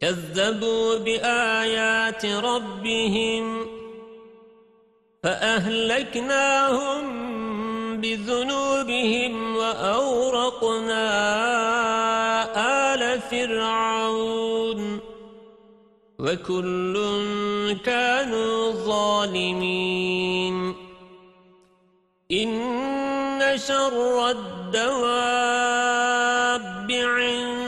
كذبوا بآيات ربهم فأهلكناهم بذنوبهم وأورقنا آل فرعون وكل كانوا ظالمين إن شر الدواب عند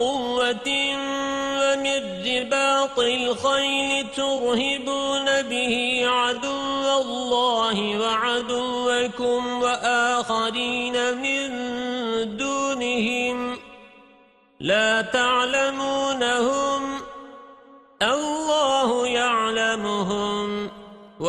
قوة ومن رباط الخيل ترهبون به عدو الله وعدوكم وآخرين من دونهم لا تعلمونهم